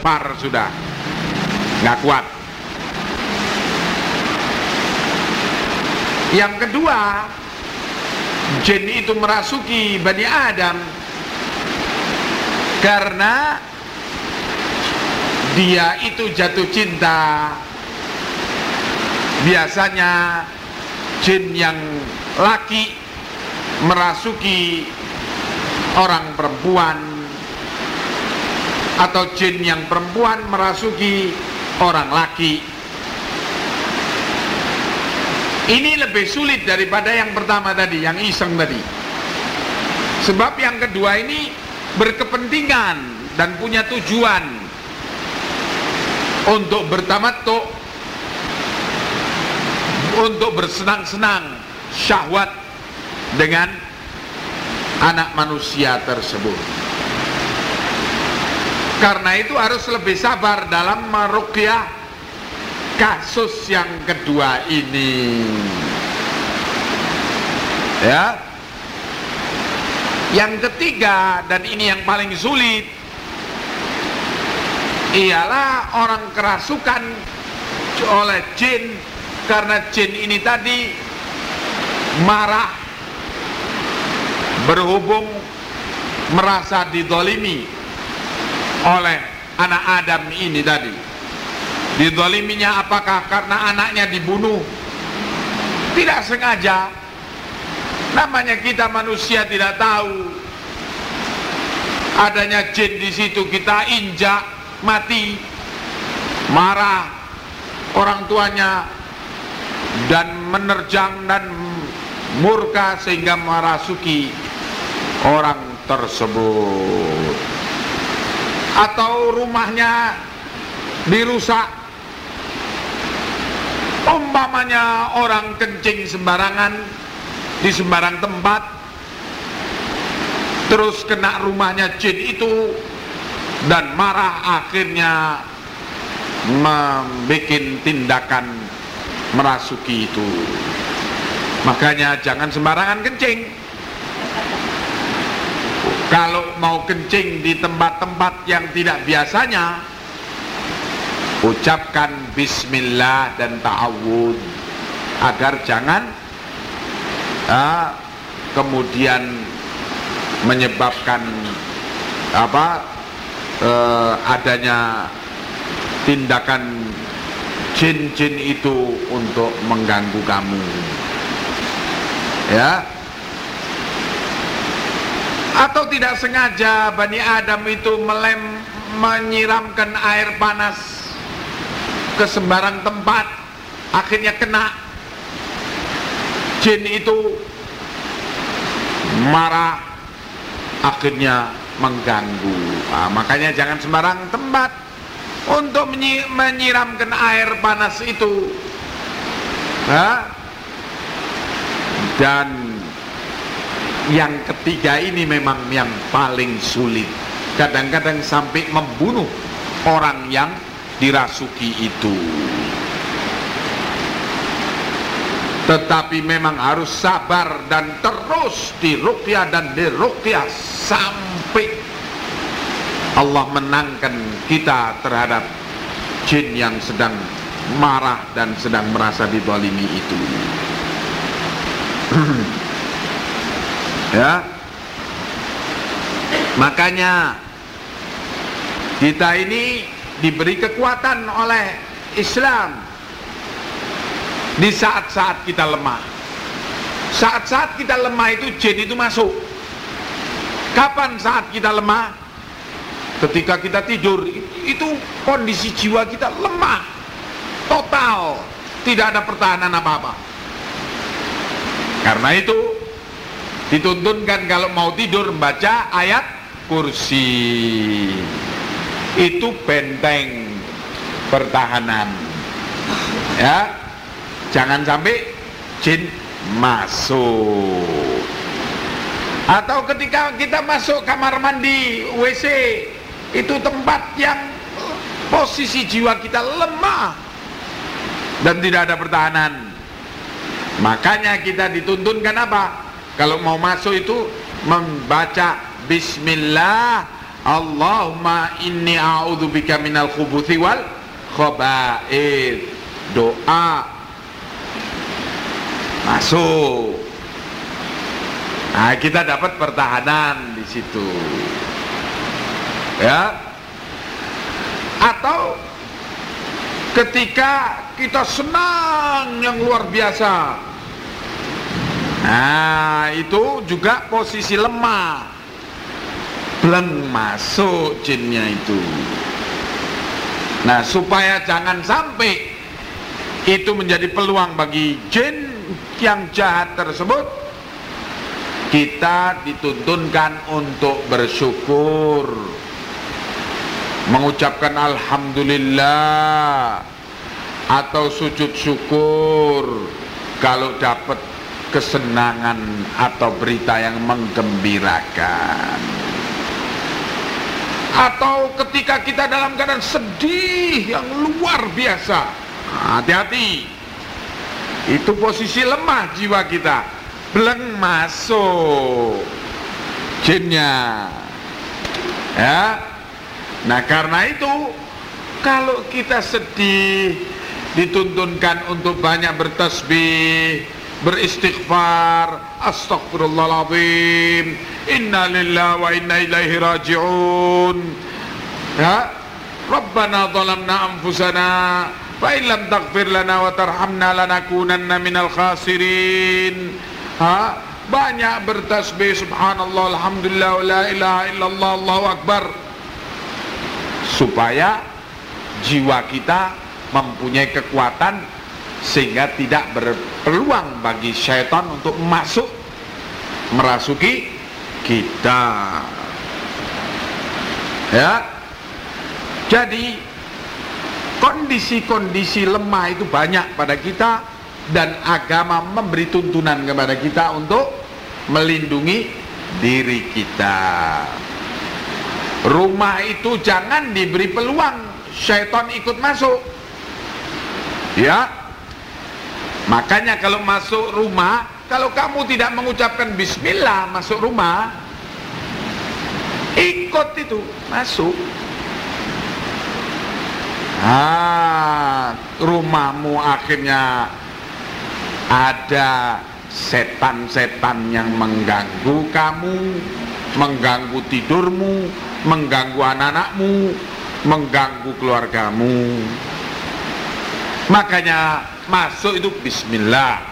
gempar sudah. Nggak kuat. Yang kedua jin itu merasuki Bani Adam karena dia itu jatuh cinta. Biasanya jin yang laki merasuki orang perempuan atau jin yang perempuan merasuki orang laki. Ini lebih sulit daripada yang pertama tadi yang iseng tadi. Sebab yang kedua ini berkepentingan dan punya tujuan untuk bertamattu untuk bersenang-senang syahwat dengan anak manusia tersebut karena itu harus lebih sabar dalam merukyah kasus yang kedua ini. Ya. Yang ketiga dan ini yang paling sulit ialah orang kerasukan oleh jin. Karena jin ini tadi marah berhubung merasa didolimi oleh anak Adam ini tadi. Didoliminya apakah karena anaknya dibunuh? Tidak sengaja. Namanya kita manusia tidak tahu. Adanya jin di situ kita injak mati marah orang tuanya dan menerjang dan murka sehingga merasuki orang tersebut atau rumahnya dirusak. Umpamanya orang kencing sembarangan di sembarang tempat terus kena rumahnya jin itu dan marah akhirnya membuat tindakan merasuki itu. Makanya jangan sembarangan kencing kalau mau kencing di tempat-tempat yang tidak biasanya ucapkan bismillah dan ta'awud. Agar jangan ah, kemudian menyebabkan apa eh, adanya tindakan jin-jin itu untuk mengganggu kamu. Ya atau tidak sengaja Bani Adam itu melem menyiramkan air panas ke sembarang tempat akhirnya kena. Jin itu marah akhirnya mengganggu. Nah, makanya jangan sembarang tempat untuk menyiramkan air panas itu. Nah, dan yang ketiga ini memang yang paling sulit. Kadang-kadang sampai membunuh orang yang dirasuki itu. Tetapi memang harus sabar dan terus dirukyah dan dirukyah sampai Allah menangkan kita terhadap jin yang sedang marah dan sedang merasa didolimi itu ya. Makanya kita ini diberi kekuatan oleh Islam di saat-saat kita lemah. Saat-saat kita lemah itu jin itu masuk. Kapan saat kita lemah? Ketika kita tidur itu kondisi jiwa kita lemah. Total. Tidak ada pertahanan apa-apa. Karena itu dituntunkan kalau mau tidur membaca ayat kursi. Itu benteng pertahanan. Ya jangan sampai jin masuk. Atau ketika kita masuk kamar mandi WC itu tempat yang posisi jiwa kita lemah dan tidak ada pertahanan. Makanya kita dituntunkan apa kalau mau masuk itu membaca Bismillah Allahumma inni a'udzubika minal khubuthi wal khaba'ith. Doa. Masuk. Nah kita dapat pertahanan di situ. Ya. Atau ketika kita senang yang luar biasa nah itu juga posisi lemah. Belum masuk jinnya itu. Nah supaya jangan sampai itu menjadi peluang bagi jin yang jahat tersebut kita dituntunkan untuk bersyukur. Mengucapkan Alhamdulillah atau sujud syukur. Kalau dapat kesenangan atau berita yang menggembirakan. Atau ketika kita dalam keadaan sedih yang luar biasa. Hati-hati. Itu posisi lemah jiwa kita. Belum masuk. Jinnya. Ya. Nah karena itu kalau kita sedih dituntunkan untuk banyak bertasbih, beristighfar, astagfirullahaladzim, inna lillahi wa inna ilaihi raji'un. Ya, Rabbana zalamna anfusana fa in lam taghfir lana wa tarhamna lanakunanna minal khasirin. Ha? Banyak bertasbih subhanallah alhamdulillah wa la ilaha illallah Allahu akbar supaya jiwa kita mempunyai kekuatan sehingga tidak berpeluang bagi syaitan untuk masuk merasuki kita. Ya. Jadi kondisi-kondisi lemah itu banyak pada kita dan agama memberi tuntunan kepada kita untuk melindungi diri kita. Rumah itu jangan diberi peluang syaitan ikut masuk. Ya makanya kalau masuk rumah kalau kamu tidak mengucapkan bismillah masuk rumah ikut itu masuk ah rumahmu akhirnya ada setan-setan yang mengganggu kamu mengganggu tidurmu mengganggu anak-anakmu, mengganggu keluargamu. Makanya masuk itu bismillah.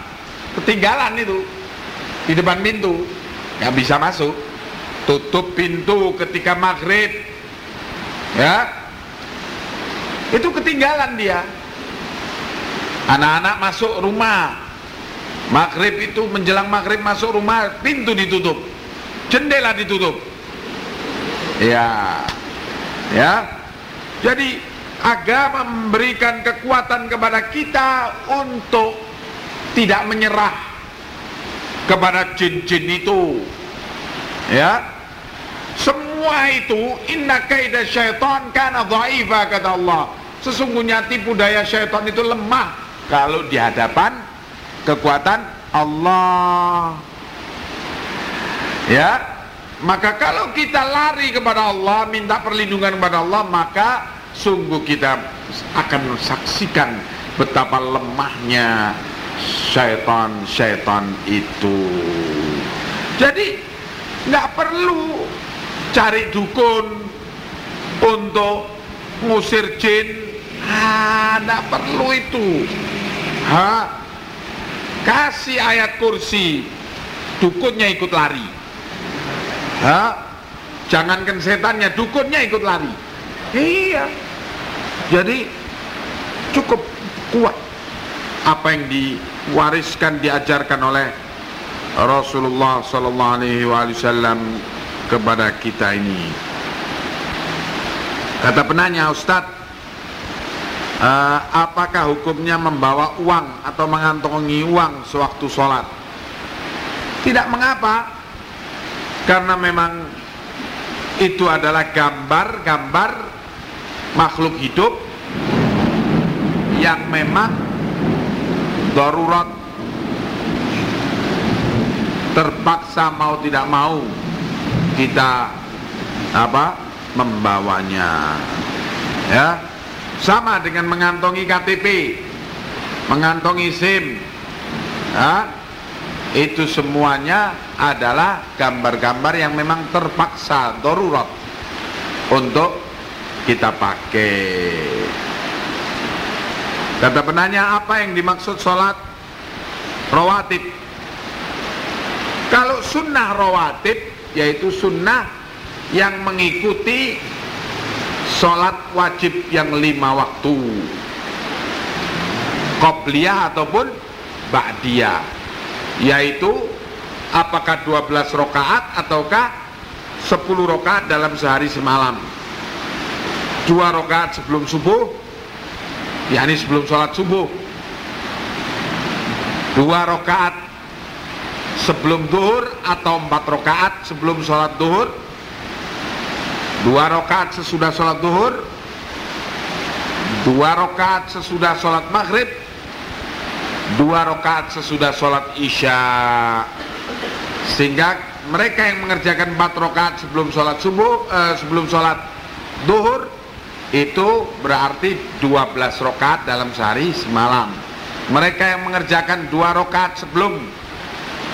Ketinggalan itu di depan pintu, nggak bisa masuk. Tutup pintu ketika maghrib, ya. Itu ketinggalan dia. Anak-anak masuk rumah, maghrib itu menjelang maghrib masuk rumah, pintu ditutup, jendela ditutup Ya. Ya. Jadi agama memberikan kekuatan kepada kita untuk tidak menyerah kepada jin-jin itu. Ya. Semua itu inna kaida syaitan kana dhaifa kata Allah. Sesungguhnya tipu daya syaitan itu lemah kalau di hadapan kekuatan Allah. Ya, maka kalau kita lari kepada Allah, minta perlindungan kepada Allah, maka sungguh kita akan saksikan betapa lemahnya syaitan-syaitan itu. Jadi nggak perlu cari dukun untuk ngusir jin. Ah, nggak perlu itu. Ha? Kasih ayat kursi, dukunnya ikut lari. Ha? Jangankan setannya, dukunnya ikut lari. Iya. Jadi cukup kuat apa yang diwariskan diajarkan oleh Rasulullah sallallahu alaihi wasallam kepada kita ini. Kata penanya, Ustaz, uh, apakah hukumnya membawa uang atau mengantongi uang sewaktu sholat? Tidak mengapa, karena memang itu adalah gambar-gambar makhluk hidup yang memang darurat terpaksa mau tidak mau kita apa membawanya. Ya sama dengan mengantongi KTP mengantongi SIM. Ya, itu semuanya adalah gambar-gambar yang memang terpaksa darurat untuk kita pakai. Kata penanya apa yang dimaksud sholat? Rawatib. Kalau sunnah rawatib yaitu sunnah yang mengikuti sholat wajib yang lima waktu. Qobliyah ataupun ba'diyah. Yaitu apakah 12 rokaat ataukah 10 rokaat dalam sehari semalam dua rokaat sebelum subuh yakni sebelum sholat subuh. Dua rokaat sebelum duhur atau empat rokaat sebelum sholat duhur. Dua rakaat sesudah sholat duhur. Dua rakaat sesudah sholat maghrib. Dua rakaat sesudah sholat isya. Sehingga mereka yang mengerjakan empat rakaat sebelum sholat subuh eh, sebelum sholat duhur itu berarti 12 rakaat dalam sehari semalam. Mereka yang mengerjakan dua rakaat sebelum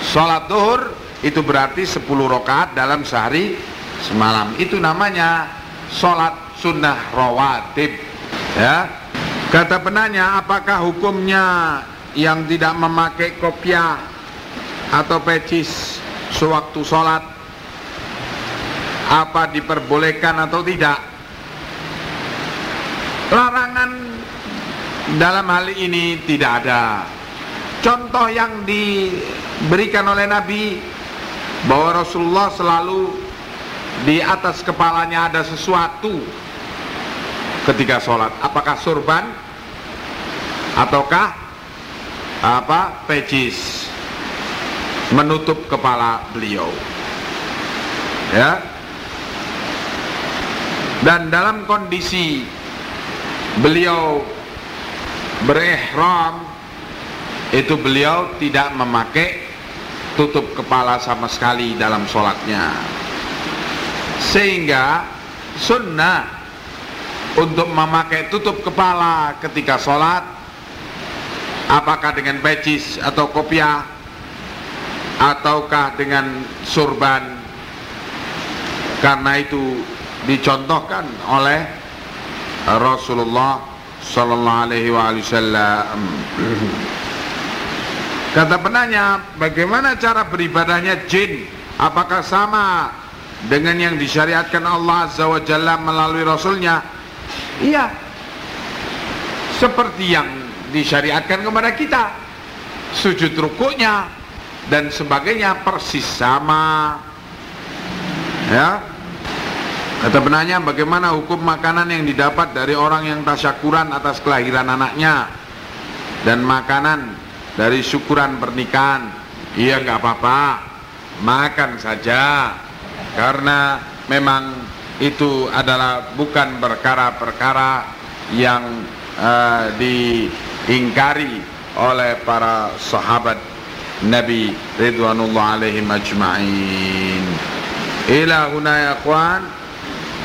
sholat duhur itu berarti 10 rakaat dalam sehari semalam. Itu namanya sholat sunnah rawatib ya. Kata penanya apakah hukumnya yang tidak memakai kopiah atau pecis sewaktu sholat? Apa diperbolehkan atau tidak larangan dalam hal ini tidak ada. Contoh yang diberikan oleh Nabi bahwa Rasulullah selalu di atas kepalanya ada sesuatu ketika sholat. Apakah surban ataukah apa pecis menutup kepala beliau? Ya. Dan dalam kondisi beliau berihram. Itu beliau tidak memakai tutup kepala sama sekali dalam sholatnya. Sehingga sunnah untuk memakai tutup kepala ketika sholat apakah dengan pecis atau kopiah ataukah dengan surban karena itu dicontohkan oleh Rasulullah Sallallahu Alaihi Wasallam. Kata penanya bagaimana cara beribadahnya jin? Apakah sama dengan yang disyariatkan Allah Azza wa Jalla melalui Rasulnya? Iya. Seperti yang disyariatkan kepada kita. Sujud rukuknya dan sebagainya persis sama. Ya kata penanya bagaimana hukum makanan yang didapat dari orang yang tasyakuran atas kelahiran anaknya? Dan makanan dari syukuran pernikahan? Iya nggak apa-apa. Makan saja. Karena memang itu adalah bukan perkara-perkara yang uh, diingkari oleh para sahabat Nabi Ridwanullah alaihim ajma'in. Ila ya